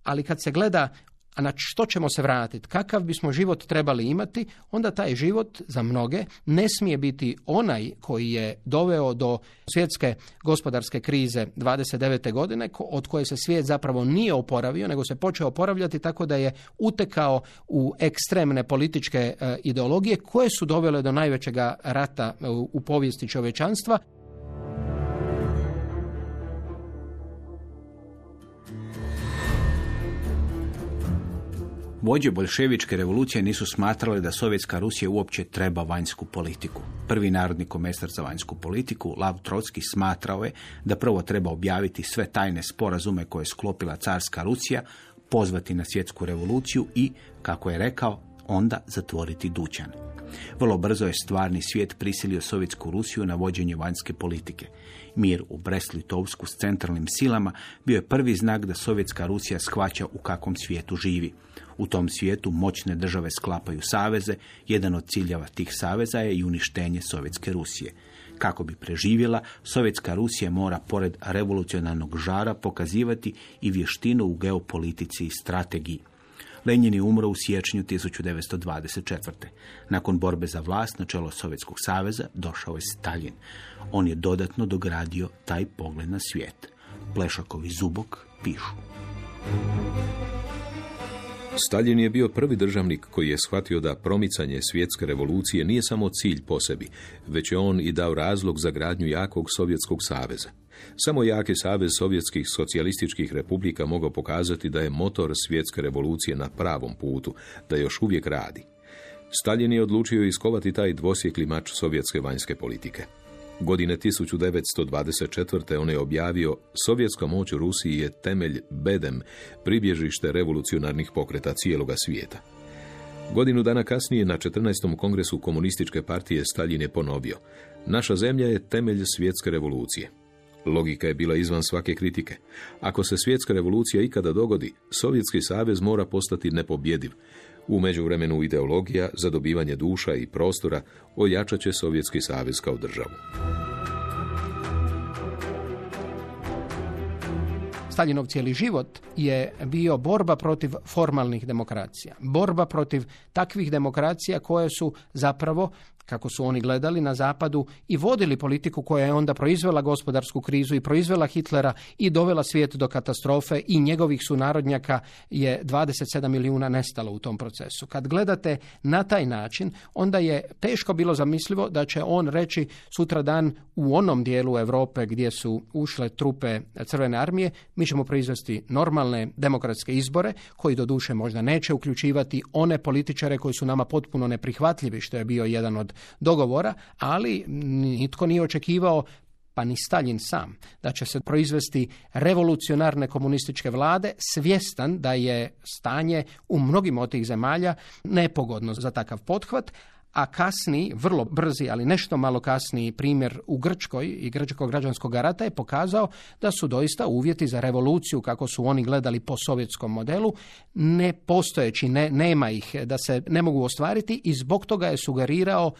ali kad se gleda a na što ćemo se vratiti, kakav bismo život trebali imati, onda taj život za mnoge ne smije biti onaj koji je doveo do svjetske gospodarske krize 29. godine, od koje se svijet zapravo nije oporavio, nego se počeo oporavljati tako da je utekao u ekstremne političke e, ideologije koje su dovele do najvećega rata e, u povijesti čovječanstva. Vođe bolševičke revolucije nisu smatrali da Sovjetska Rusija uopće treba vanjsku politiku. Prvi narodni komesar za vanjsku politiku, Lav Trotski, smatrao je da prvo treba objaviti sve tajne sporazume koje je sklopila carska Rusija, pozvati na svjetsku revoluciju i, kako je rekao, onda zatvoriti dućan. Vrlo brzo je stvarni svijet prisilio Sovjetsku Rusiju na vođenje vanjske politike. Mir u Brest-Litovsku s centralnim silama bio je prvi znak da Sovjetska Rusija shvaća u kakvom svijetu živi. U tom svijetu moćne države sklapaju saveze, jedan od ciljeva tih saveza je i uništenje Sovjetske Rusije. Kako bi preživjela, Sovjetska Rusija mora pored revolucionarnog žara pokazivati i vještinu u geopolitici i strategiji. Lenin je umro u siječnju 1924. Nakon borbe za vlast na čelo Sovjetskog saveza došao je Stalin. On je dodatno dogradio taj pogled na svijet. Plešakovi zubok pišu. Stalin je bio prvi državnik koji je shvatio da promicanje svjetske revolucije nije samo cilj po sebi, već je on i dao razlog za gradnju jakog Sovjetskog saveza. Samo jaki savez sovjetskih socijalističkih republika mogao pokazati da je motor svjetske revolucije na pravom putu, da još uvijek radi. Stalin je odlučio iskovati taj dvosjekli mač sovjetske vanjske politike. Godine 1924. on je objavio Sovjetska moć u Rusiji je temelj bedem, pribježište revolucionarnih pokreta cijeloga svijeta. Godinu dana kasnije na 14. kongresu komunističke partije Stalin je ponovio Naša zemlja je temelj svjetske revolucije. Logika je bila izvan svake kritike. Ako se svjetska revolucija ikada dogodi, Sovjetski savez mora postati nepobjediv. U međuvremenu ideologija, zadobivanje duša i prostora ojačat će Sovjetski savez kao državu. Staljinov cijeli život je bio borba protiv formalnih demokracija. Borba protiv takvih demokracija koje su zapravo kako su oni gledali na zapadu i vodili politiku koja je onda proizvela gospodarsku krizu i proizvela Hitlera i dovela svijet do katastrofe i njegovih sunarodnjaka je 27 milijuna nestalo u tom procesu. Kad gledate na taj način, onda je teško bilo zamislivo da će on reći sutra dan u onom dijelu Europe gdje su ušle trupe Crvene armije, mi ćemo proizvesti normalne demokratske izbore koji doduše možda neće uključivati one političare koji su nama potpuno neprihvatljivi, što je bio jedan od dogovora, ali nitko nije očekivao pa ni Stalin sam, da će se proizvesti revolucionarne komunističke vlade, svjestan da je stanje u mnogim od tih zemalja nepogodno za takav pothvat, a kasni, vrlo brzi, ali nešto malo kasniji primjer u Grčkoj i grčkog građanskog rata je pokazao da su doista uvjeti za revoluciju, kako su oni gledali po sovjetskom modelu, ne postojeći, ne, nema ih, da se ne mogu ostvariti i zbog toga je sugerirao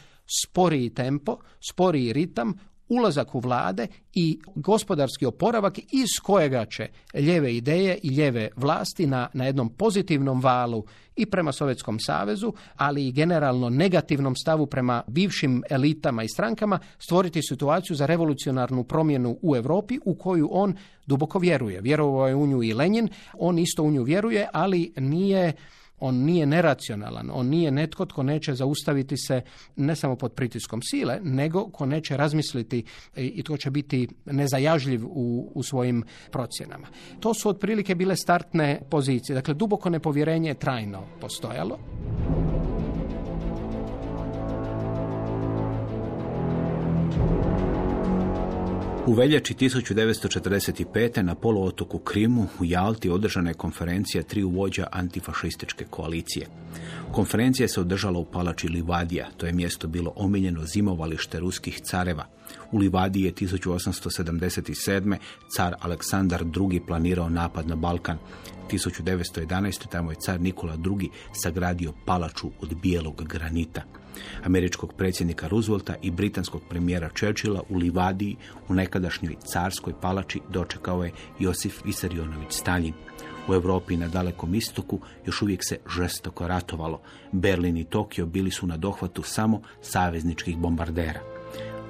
sporiji tempo, sporiji ritam, ulazak u vlade i gospodarski oporavak iz kojega će ljeve ideje i ljeve vlasti na, na jednom pozitivnom valu i prema Sovjetskom savezu, ali i generalno negativnom stavu prema bivšim elitama i strankama stvoriti situaciju za revolucionarnu promjenu u Europi u koju on duboko vjeruje. Vjerovao je u nju i Lenin, on isto u nju vjeruje, ali nije on nije neracionalan, on nije netko tko neće zaustaviti se ne samo pod pritiskom sile, nego ko neće razmisliti i tko će biti nezajažljiv u, u svojim procjenama. To su otprilike bile startne pozicije. Dakle, duboko nepovjerenje je trajno postojalo. U veljači 1945. na poluotoku Krimu u Jalti održana je konferencija triju vođa antifašističke koalicije. Konferencija se održala u palači Livadija, to je mjesto bilo omiljeno zimovalište ruskih careva. U Livadiji je 1877. car Aleksandar II. planirao napad na Balkan. 1911. tamo je car Nikola II. sagradio palaču od bijelog granita. Američkog predsjednika Roosevelta i britanskog premijera Churchilla u Livadiji u nekadašnjoj carskoj palači dočekao je Josif Visarionović Stalin. U Europi na dalekom istoku još uvijek se žestoko ratovalo. Berlin i Tokio bili su na dohvatu samo savezničkih bombardera.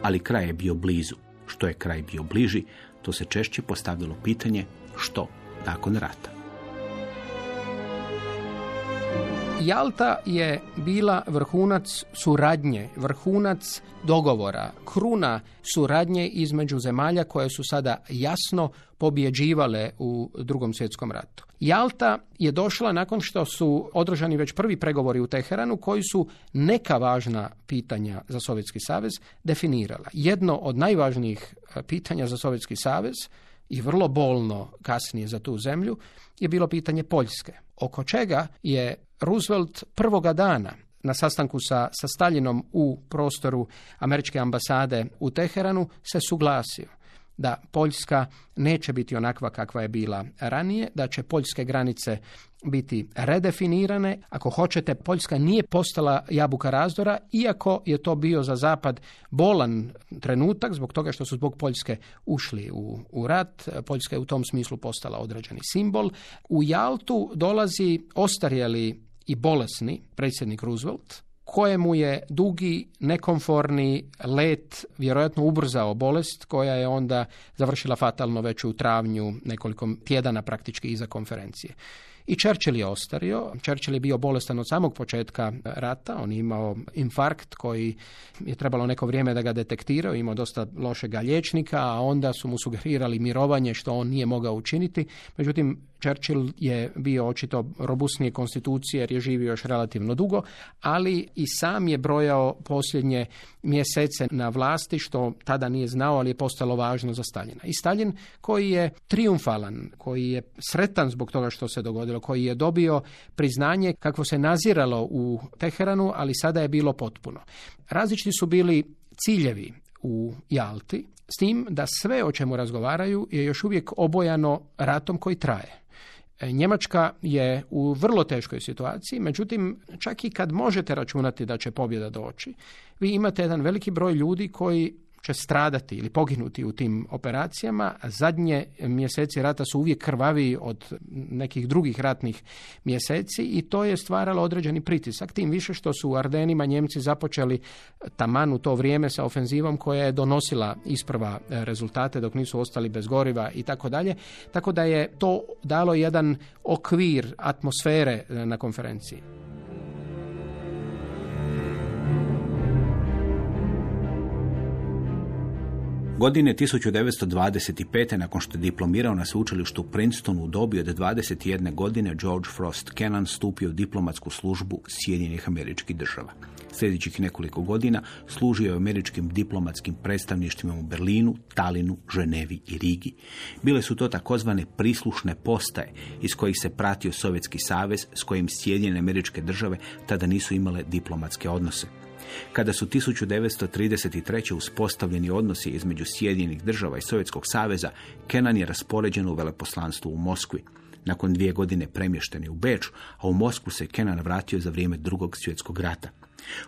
Ali kraj je bio blizu. Što je kraj bio bliži, to se češće postavilo pitanje što nakon rata. Jalta je bila vrhunac suradnje, vrhunac dogovora, kruna suradnje između zemalja koje su sada jasno pobjeđivale u drugom svjetskom ratu. Jalta je došla nakon što su održani već prvi pregovori u Teheranu koji su neka važna pitanja za Sovjetski savez definirala. Jedno od najvažnijih e, pitanja za Sovjetski savez i vrlo bolno kasnije za tu zemlju je bilo pitanje Poljske, oko čega je Roosevelt prvoga dana na sastanku sa, sa Stalinom u prostoru američke ambasade u Teheranu se suglasio da Poljska neće biti onakva kakva je bila ranije, da će poljske granice biti redefinirane. Ako hoćete, Poljska nije postala jabuka razdora, iako je to bio za Zapad bolan trenutak, zbog toga što su zbog Poljske ušli u, u rat. Poljska je u tom smislu postala određeni simbol. U Jaltu dolazi ostarjeli i bolesni predsjednik Roosevelt, kojemu je dugi, nekomforni let vjerojatno ubrzao bolest koja je onda završila fatalno već u travnju nekoliko tjedana praktički iza konferencije. I Churchill je ostario. Churchill je bio bolestan od samog početka rata. On je imao infarkt koji je trebalo neko vrijeme da ga detektiraju. Imao dosta lošega liječnika, a onda su mu sugerirali mirovanje što on nije mogao učiniti. Međutim, Churchill je bio očito robustnije konstitucije jer je živio još relativno dugo, ali i sam je brojao posljednje mjesece na vlasti, što tada nije znao, ali je postalo važno za Staljina. I Stalin koji je triumfalan, koji je sretan zbog toga što se dogodilo, koji je dobio priznanje kakvo se naziralo u Teheranu, ali sada je bilo potpuno. Različiti su bili ciljevi u Jalti, s tim da sve o čemu razgovaraju je još uvijek obojano ratom koji traje. E, Njemačka je u vrlo teškoj situaciji, međutim, čak i kad možete računati da će pobjeda doći, vi imate jedan veliki broj ljudi koji će stradati ili poginuti u tim operacijama. Zadnje mjeseci rata su uvijek krvaviji od nekih drugih ratnih mjeseci i to je stvaralo određeni pritisak. Tim više što su u Ardenima Njemci započeli taman u to vrijeme sa ofenzivom koja je donosila isprva rezultate dok nisu ostali bez goriva i tako dalje. Tako da je to dalo jedan okvir atmosfere na konferenciji. Godine 1925. nakon što je diplomirao na sveučilištu u Princetonu u dobi od 21 godine, George Frost Kennan stupio u diplomatsku službu Sjedinjenih američkih država. Sljedećih nekoliko godina služio je američkim diplomatskim predstavništvima u Berlinu, Talinu, Ženevi i Rigi. Bile su to takozvane prislušne postaje iz kojih se pratio Sovjetski savez s kojim Sjedinjene američke države tada nisu imale diplomatske odnose. Kada su 1933. uspostavljeni odnosi između Sjedinjenih država i Sovjetskog saveza, Kenan je raspoređen u veleposlanstvu u Moskvi. Nakon dvije godine premješten je u Beč, a u Moskvu se Kenan vratio za vrijeme drugog svjetskog rata.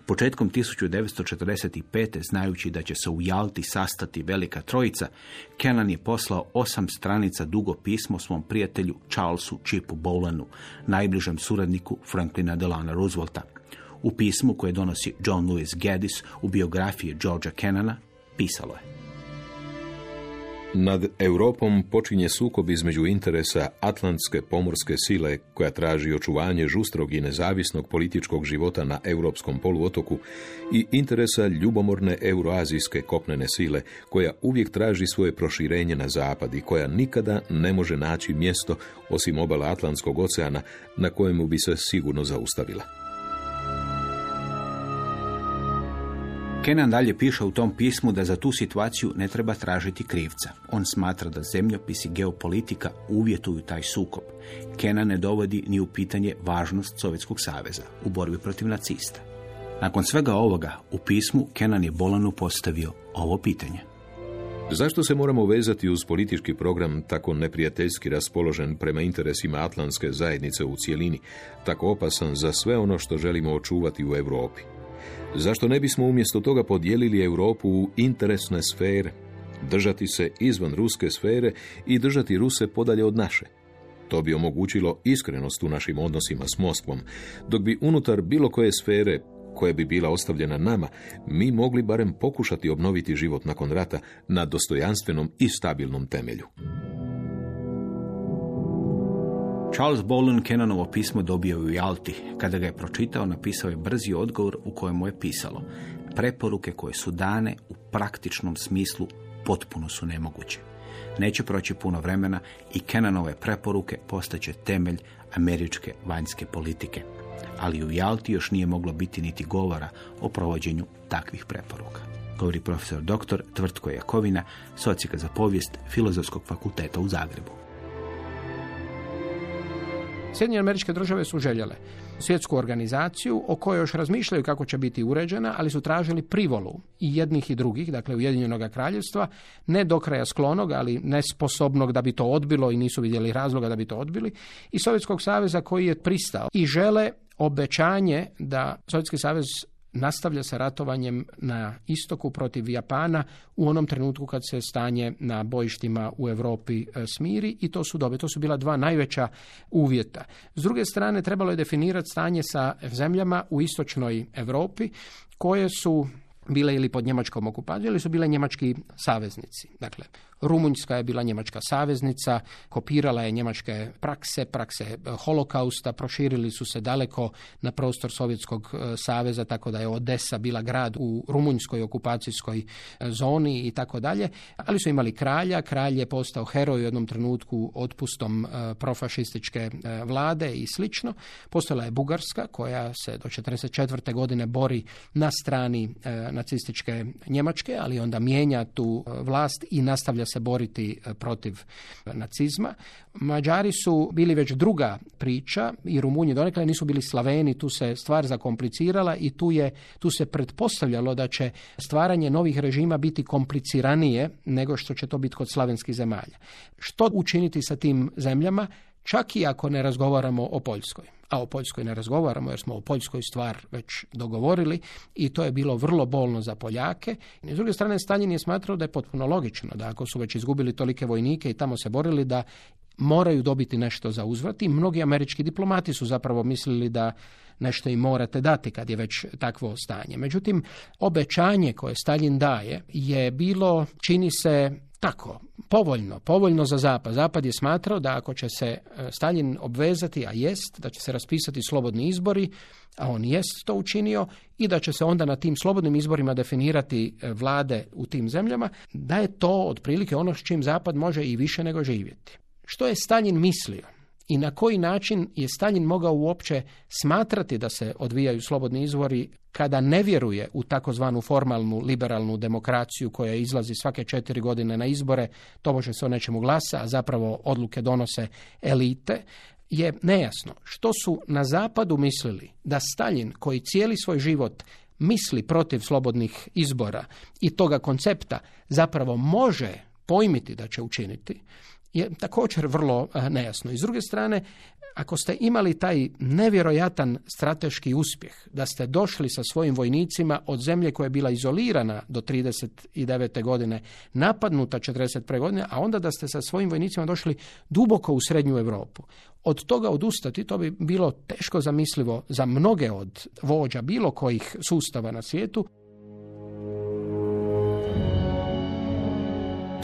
Početkom 1945. znajući da će se u Jalti sastati Velika Trojica, Kenan je poslao osam stranica dugo pismo svom prijatelju Charlesu Chipu Bolanu, najbližem suradniku Franklina Delana Roosevelta. U pismu koje donosi John Lewis Gaddis u biografiji Georgia Kennana pisalo je. Nad Europom počinje sukob između interesa Atlantske pomorske sile koja traži očuvanje žustrog i nezavisnog političkog života na europskom poluotoku i interesa ljubomorne euroazijske kopnene sile koja uvijek traži svoje proširenje na zapad i koja nikada ne može naći mjesto osim obala Atlantskog oceana na kojemu bi se sigurno zaustavila. Kenan dalje piše u tom pismu da za tu situaciju ne treba tražiti krivca. On smatra da zemljopis i geopolitika uvjetuju taj sukob. Kenan ne dovodi ni u pitanje važnost Sovjetskog saveza u borbi protiv nacista. Nakon svega ovoga, u pismu Kenan je Bolanu postavio ovo pitanje. Zašto se moramo vezati uz politički program tako neprijateljski raspoložen prema interesima Atlantske zajednice u cijelini, tako opasan za sve ono što želimo očuvati u Europi? Zašto ne bismo umjesto toga podijelili Europu u interesne sfere, držati se izvan ruske sfere i držati Ruse podalje od naše? To bi omogućilo iskrenost u našim odnosima s Moskvom, dok bi unutar bilo koje sfere koja bi bila ostavljena nama, mi mogli barem pokušati obnoviti život nakon rata na dostojanstvenom i stabilnom temelju. Charles Bolin Kennanovo pismo dobio u Jalti. Kada ga je pročitao, napisao je brzi odgovor u kojemu je pisalo preporuke koje su dane u praktičnom smislu potpuno su nemoguće. Neće proći puno vremena i Kennanove preporuke postaće temelj američke vanjske politike ali u Jalti još nije moglo biti niti govora o provođenju takvih preporuka. Govori profesor dr. Tvrtko Jakovina, socijaka za povijest Filozofskog fakulteta u Zagrebu. Sjedinjene američke države su željele svjetsku organizaciju o kojoj još razmišljaju kako će biti uređena, ali su tražili privolu i jednih i drugih, dakle Ujedinjenog kraljevstva, ne do kraja sklonog, ali nesposobnog da bi to odbilo i nisu vidjeli razloga da bi to odbili, i Sovjetskog saveza koji je pristao i žele obećanje da Sovjetski savez nastavlja sa ratovanjem na istoku protiv Japana u onom trenutku kad se stanje na bojištima u Europi e, smiri i to su dobe. To su bila dva najveća uvjeta. S druge strane, trebalo je definirati stanje sa zemljama u istočnoj Europi koje su bile ili pod njemačkom okupacijom ili su bile njemački saveznici. Dakle, Rumunjska je bila njemačka saveznica, kopirala je njemačke prakse, prakse e, holokausta, proširili su se daleko na prostor Sovjetskog e, saveza, tako da je Odesa bila grad u rumunjskoj okupacijskoj e, zoni i tako dalje, ali su imali kralja, kralj je postao heroj u jednom trenutku otpustom profašističke vlade i slično. Postojala je Bugarska koja se do 1944. godine bori na strani nacističke Njemačke, ali onda mijenja tu vlast i nastavlja se boriti e, protiv nacizma. Mađari su bili već druga priča i Rumunji donekle nisu bili Slaveni, tu se stvar zakomplicirala i tu, je, tu se pretpostavljalo da će stvaranje novih režima biti kompliciranije nego što će to biti kod slavenskih zemalja. Što učiniti sa tim zemljama? Čak i ako ne razgovaramo o Poljskoj a o Poljskoj ne razgovaramo jer smo o Poljskoj stvar već dogovorili i to je bilo vrlo bolno za Poljake. I s druge strane, Stalin je smatrao da je potpuno logično da ako su već izgubili tolike vojnike i tamo se borili da moraju dobiti nešto za uzvrat i mnogi američki diplomati su zapravo mislili da nešto im morate dati kad je već takvo stanje. Međutim, obećanje koje Stalin daje je bilo, čini se, tako, povoljno, povoljno za Zapad. Zapad je smatrao da ako će se e, Stalin obvezati, a jest, da će se raspisati slobodni izbori, a on jest to učinio, i da će se onda na tim slobodnim izborima definirati e, vlade u tim zemljama, da je to otprilike ono s čim Zapad može i više nego živjeti. Što je Stalin mislio? I na koji način je Stalin mogao uopće smatrati da se odvijaju slobodni izvori kada ne vjeruje u takozvanu formalnu liberalnu demokraciju koja izlazi svake četiri godine na izbore, to može se o nečemu glasa, a zapravo odluke donose elite, je nejasno. Što su na zapadu mislili da Stalin koji cijeli svoj život misli protiv slobodnih izbora i toga koncepta zapravo može pojmiti da će učiniti, je također vrlo eh, nejasno. I s druge strane, ako ste imali taj nevjerojatan strateški uspjeh, da ste došli sa svojim vojnicima od zemlje koja je bila izolirana do 39. godine, napadnuta 41. godine, a onda da ste sa svojim vojnicima došli duboko u srednju Europu. Od toga odustati, to bi bilo teško zamislivo za mnoge od vođa bilo kojih sustava na svijetu,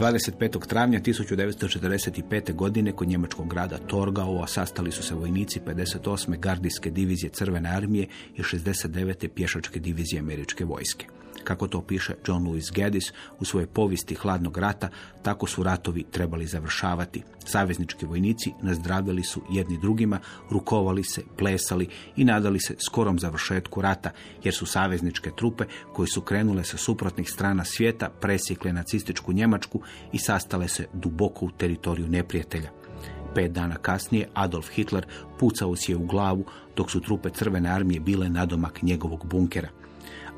25. travnja 1945. godine kod njemačkog grada Torgau sastali su se vojnici 58. gardijske divizije Crvene armije i 69. pješačke divizije američke vojske. Kako to piše John Lewis Gaddis u svojoj povijesti hladnog rata, tako su ratovi trebali završavati. Saveznički vojnici nazdravili su jedni drugima, rukovali se, plesali i nadali se skorom završetku rata, jer su savezničke trupe koje su krenule sa suprotnih strana svijeta presjekle nacističku Njemačku i sastale se duboko u teritoriju neprijatelja. Pet dana kasnije Adolf Hitler pucao si je u glavu dok su trupe Crvene armije bile nadomak njegovog bunkera.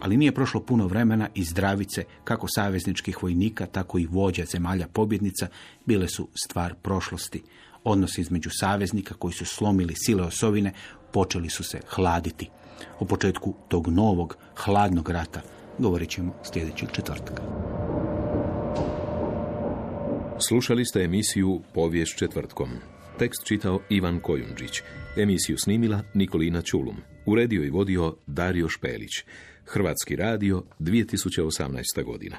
Ali nije prošlo puno vremena i zdravice, kako savezničkih vojnika, tako i vođa zemalja pobjednica, bile su stvar prošlosti. Odnosi između saveznika koji su slomili sile osovine počeli su se hladiti. O početku tog novog, hladnog rata govorit ćemo sljedećeg četvrtka. Slušali ste emisiju Povijest četvrtkom. Tekst čitao Ivan Kojundžić. Emisiju snimila Nikolina Čulum. Uredio i vodio Dario Špelić. Hrvatski radio 2018. godina.